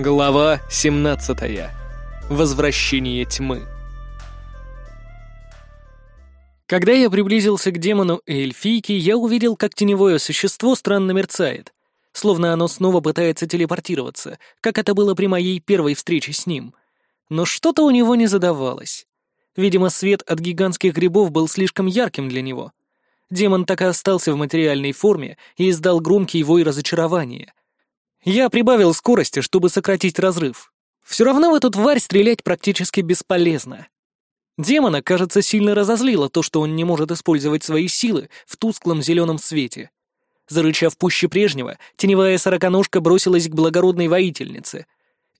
Глава 17. Возвращение тьмы. Когда я приблизился к демону и эльфийке, я увидел, как теневое существо странно мерцает, словно оно снова пытается телепортироваться, как это было при моей первой встрече с ним. Но что-то у него не задавалось. Видимо, свет от гигантских грибов был слишком ярким для него. Демон так и остался в материальной форме и издал громкий вой разочарования. Я прибавил скорости, чтобы сократить разрыв. Все равно в эту тварь стрелять практически бесполезно. Демона, кажется, сильно разозлило то, что он не может использовать свои силы в тусклом зеленом свете. Зарычав пуще прежнего, теневая сороконожка бросилась к благородной воительнице.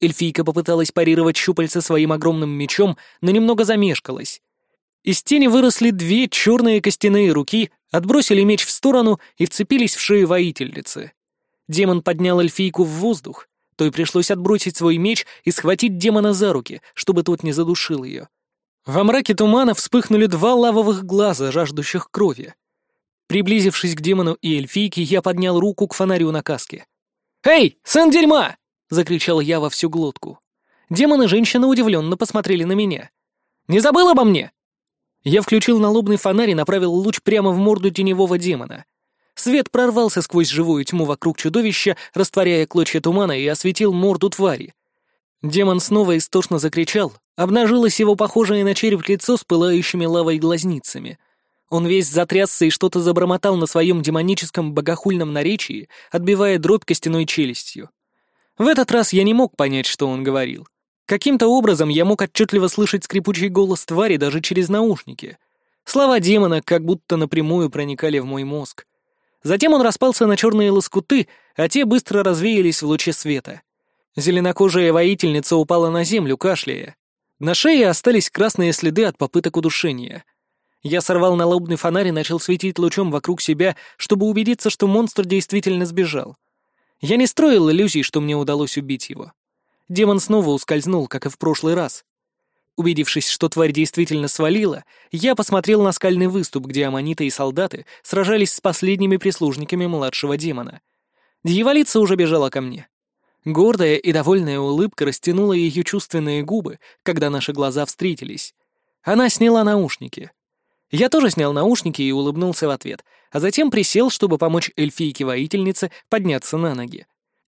Эльфийка попыталась парировать щупальца своим огромным мечом, но немного замешкалась. Из тени выросли две черные костяные руки, отбросили меч в сторону и вцепились в шею воительницы. Демон поднял эльфийку в воздух, то и пришлось отбросить свой меч и схватить демона за руки, чтобы тот не задушил ее. Во мраке тумана вспыхнули два лавовых глаза, жаждущих крови. Приблизившись к демону и эльфийке, я поднял руку к фонарю на каске. «Эй, сын дерьма!» — закричал я во всю глотку. Демон и женщина удивленно посмотрели на меня. «Не забыл обо мне?» Я включил налобный фонарь и направил луч прямо в морду теневого демона — Свет прорвался сквозь живую тьму вокруг чудовища, растворяя клочья тумана и осветил морду твари. Демон снова истошно закричал, обнажилось его похожее на череп лицо с пылающими лавой глазницами. Он весь затрясся и что-то забормотал на своем демоническом богохульном наречии, отбивая дробь костяной челюстью. В этот раз я не мог понять, что он говорил. Каким-то образом я мог отчетливо слышать скрипучий голос твари даже через наушники. Слова демона как будто напрямую проникали в мой мозг. Затем он распался на черные лоскуты, а те быстро развеялись в луче света. Зеленокожая воительница упала на землю, кашляя. На шее остались красные следы от попыток удушения. Я сорвал налобный фонарь и начал светить лучом вокруг себя, чтобы убедиться, что монстр действительно сбежал. Я не строил иллюзий, что мне удалось убить его. Демон снова ускользнул, как и в прошлый раз. Убедившись, что тварь действительно свалила, я посмотрел на скальный выступ, где аммониты и солдаты сражались с последними прислужниками младшего демона. Дьяволица уже бежала ко мне. Гордая и довольная улыбка растянула ее чувственные губы, когда наши глаза встретились. Она сняла наушники. Я тоже снял наушники и улыбнулся в ответ, а затем присел, чтобы помочь эльфийке-воительнице подняться на ноги.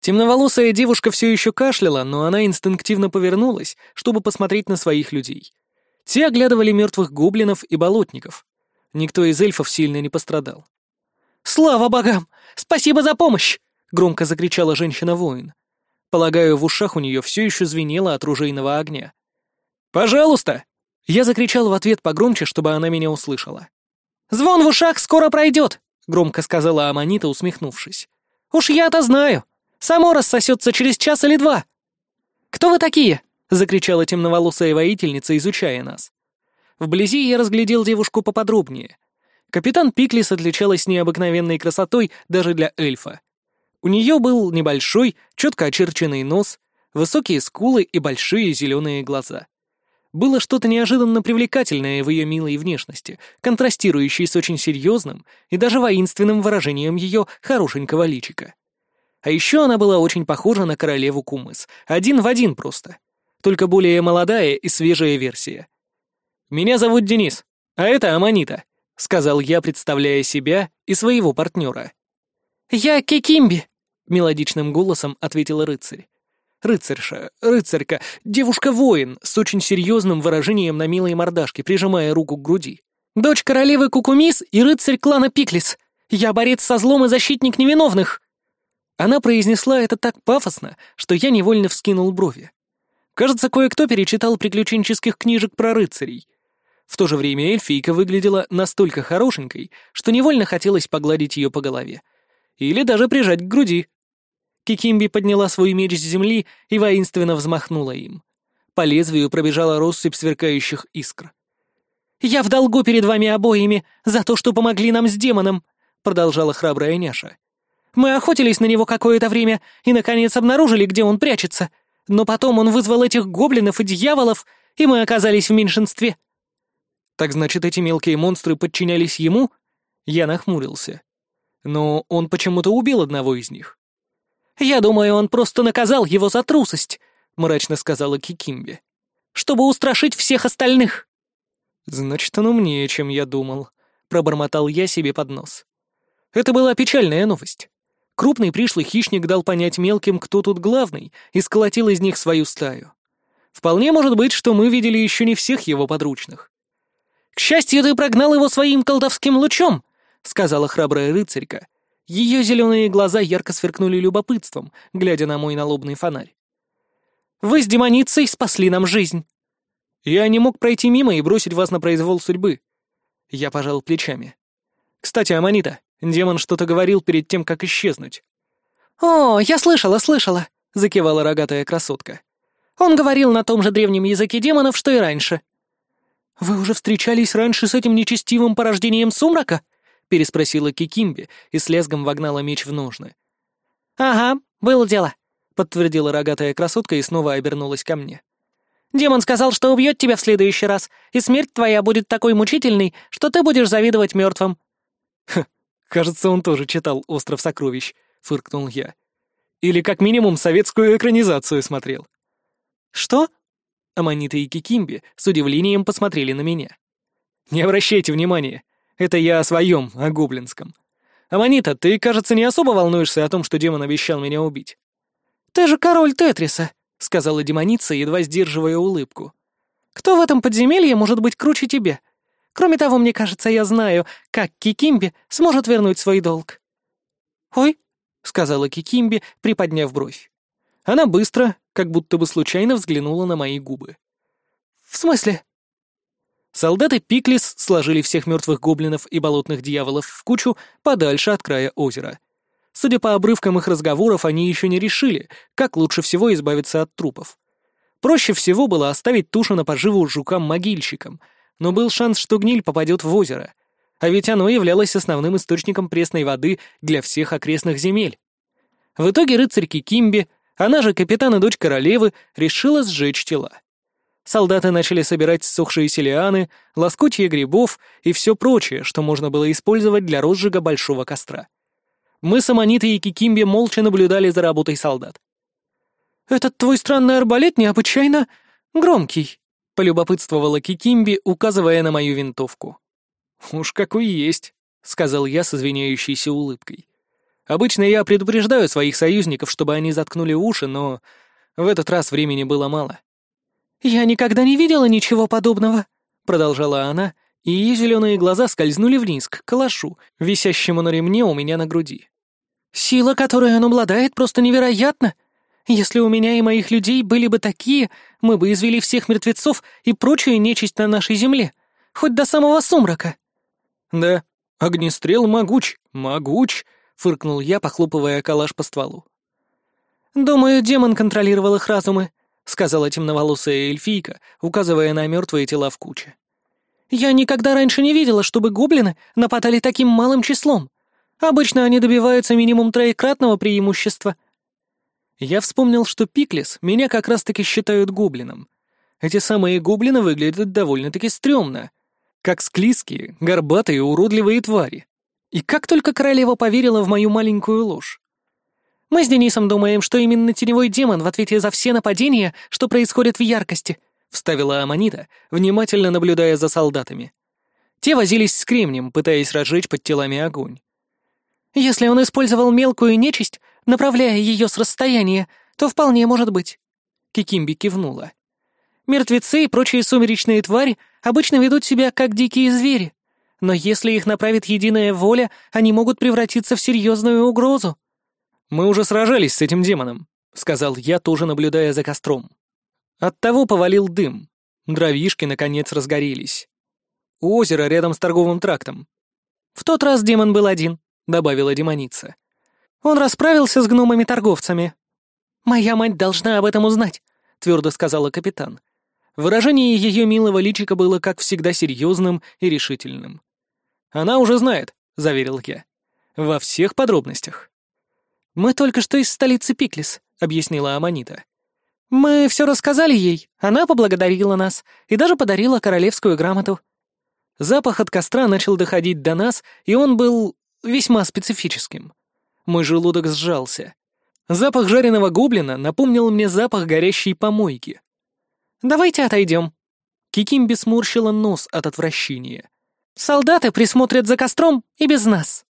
Темноволосая девушка все еще кашляла, но она инстинктивно повернулась, чтобы посмотреть на своих людей. Те оглядывали мертвых гоблинов и болотников. Никто из эльфов сильно не пострадал. «Слава богам! Спасибо за помощь!» — громко закричала женщина-воин. Полагаю, в ушах у нее все еще звенело от ружейного огня. «Пожалуйста!» Я закричал в ответ погромче, чтобы она меня услышала. «Звон в ушах скоро пройдет!» — громко сказала Аманита, усмехнувшись. «Уж я-то знаю! Само рассосется через час или два!» «Кто вы такие?» — закричала темноволосая воительница, изучая нас. Вблизи я разглядел девушку поподробнее. Капитан Пиклис отличалась необыкновенной красотой даже для эльфа. У нее был небольшой, четко очерченный нос, высокие скулы и большие зеленые глаза. Было что-то неожиданно привлекательное в ее милой внешности, контрастирующей с очень серьезным и даже воинственным выражением ее хорошенького личика. А еще она была очень похожа на королеву Кумыс. Один в один просто. Только более молодая и свежая версия. «Меня зовут Денис, а это Аманита», — сказал я, представляя себя и своего партнера. «Я Кекимби», — мелодичным голосом ответила рыцарь. Рыцарша, рыцарка, девушка-воин с очень серьезным выражением на милой мордашке, прижимая руку к груди. «Дочь королевы Кукумис и рыцарь клана Пиклис. Я борец со злом и защитник невиновных!» Она произнесла это так пафосно, что я невольно вскинул брови. Кажется, кое-кто перечитал приключенческих книжек про рыцарей. В то же время эльфийка выглядела настолько хорошенькой, что невольно хотелось погладить ее по голове. Или даже прижать к груди. Кикимби подняла свой меч с земли и воинственно взмахнула им. По лезвию пробежала россыпь сверкающих искр. «Я в долгу перед вами обоими за то, что помогли нам с демоном», — продолжала храбрая няша. Мы охотились на него какое-то время и, наконец, обнаружили, где он прячется. Но потом он вызвал этих гоблинов и дьяволов, и мы оказались в меньшинстве». «Так значит, эти мелкие монстры подчинялись ему?» Я нахмурился. «Но он почему-то убил одного из них». «Я думаю, он просто наказал его за трусость», — мрачно сказала Кикимби. «Чтобы устрашить всех остальных». «Значит, он умнее, чем я думал», — пробормотал я себе под нос. Это была печальная новость. Крупный пришлый хищник дал понять мелким, кто тут главный, и сколотил из них свою стаю. Вполне может быть, что мы видели еще не всех его подручных. «К счастью, ты прогнал его своим колдовским лучом», — сказала храбрая рыцарька. Ее зеленые глаза ярко сверкнули любопытством, глядя на мой налобный фонарь. «Вы с демоницей спасли нам жизнь». «Я не мог пройти мимо и бросить вас на произвол судьбы». Я пожал плечами. «Кстати, Аманита, демон что-то говорил перед тем, как исчезнуть». «О, я слышала, слышала», — закивала рогатая красотка. «Он говорил на том же древнем языке демонов, что и раньше». «Вы уже встречались раньше с этим нечестивым порождением сумрака?» — переспросила Кикимби и с лезгом вогнала меч в ножны. «Ага, было дело», — подтвердила рогатая красотка и снова обернулась ко мне. «Демон сказал, что убьет тебя в следующий раз, и смерть твоя будет такой мучительной, что ты будешь завидовать мертвым». «Хм, кажется, он тоже читал «Остров сокровищ», — фыркнул я. «Или как минимум советскую экранизацию смотрел». «Что?» Аманита и Кикимби с удивлением посмотрели на меня. «Не обращайте внимания. Это я о своем, о гоблинском. Аманита, ты, кажется, не особо волнуешься о том, что демон обещал меня убить». «Ты же король Тетриса», — сказала демоница, едва сдерживая улыбку. «Кто в этом подземелье может быть круче тебя? Кроме того, мне кажется, я знаю, как Кикимби сможет вернуть свой долг». «Ой», — сказала Кикимби, приподняв бровь. Она быстро, как будто бы случайно взглянула на мои губы. «В смысле?» Солдаты Пиклис сложили всех мертвых гоблинов и болотных дьяволов в кучу подальше от края озера. Судя по обрывкам их разговоров, они еще не решили, как лучше всего избавиться от трупов. Проще всего было оставить тушу на поживу жукам-могильщикам, но был шанс, что гниль попадет в озеро. А ведь оно являлось основным источником пресной воды для всех окрестных земель. В итоге рыцарьки Кимби она же, капитан и дочь королевы, решила сжечь тела. Солдаты начали собирать ссохшиеся лианы, лоскутья грибов и все прочее, что можно было использовать для розжига большого костра. Мы с Аманитой и Кикимби молча наблюдали за работой солдат. «Этот твой странный арбалет необычайно громкий», — полюбопытствовала Кикимби, указывая на мою винтовку. «Уж какой есть», — сказал я с извиняющейся улыбкой. Обычно я предупреждаю своих союзников, чтобы они заткнули уши, но в этот раз времени было мало. «Я никогда не видела ничего подобного», — продолжала она, и ее зеленые глаза скользнули вниз к калашу, висящему на ремне у меня на груди. «Сила, которой он обладает, просто невероятна. Если у меня и моих людей были бы такие, мы бы извели всех мертвецов и прочую нечисть на нашей земле, хоть до самого сумрака». «Да, огнестрел могуч, могуч», фыркнул я, похлопывая калаш по стволу. «Думаю, демон контролировал их разумы», — сказала темноволосая эльфийка, указывая на мертвые тела в куче. «Я никогда раньше не видела, чтобы гоблины нападали таким малым числом. Обычно они добиваются минимум троекратного преимущества». Я вспомнил, что Пиклис меня как раз-таки считают гоблином. Эти самые гоблины выглядят довольно-таки стрёмно. Как склизкие, горбатые, уродливые твари. И как только королева поверила в мою маленькую ложь. Мы с Денисом думаем, что именно теневой демон в ответе за все нападения, что происходят в яркости, вставила Аманита, внимательно наблюдая за солдатами. Те возились с кремнем, пытаясь разжечь под телами огонь. Если он использовал мелкую нечисть, направляя ее с расстояния, то вполне может быть. Кикимби кивнула. Мертвецы и прочие сумеречные твари обычно ведут себя как дикие звери но если их направит единая воля, они могут превратиться в серьезную угрозу». «Мы уже сражались с этим демоном», — сказал я, тоже наблюдая за костром. Оттого повалил дым. Дровишки, наконец, разгорелись. У озера рядом с торговым трактом. «В тот раз демон был один», — добавила демоница. «Он расправился с гномами-торговцами». «Моя мать должна об этом узнать», — твердо сказала капитан. Выражение ее милого личика было, как всегда, серьезным и решительным. Она уже знает», — заверил я. «Во всех подробностях». «Мы только что из столицы Пиклис», — объяснила Аманита. «Мы все рассказали ей, она поблагодарила нас и даже подарила королевскую грамоту». Запах от костра начал доходить до нас, и он был весьма специфическим. Мой желудок сжался. Запах жареного гоблина напомнил мне запах горящей помойки. «Давайте отойдем». Кикимби сморщила нос от отвращения. «Солдаты присмотрят за костром и без нас».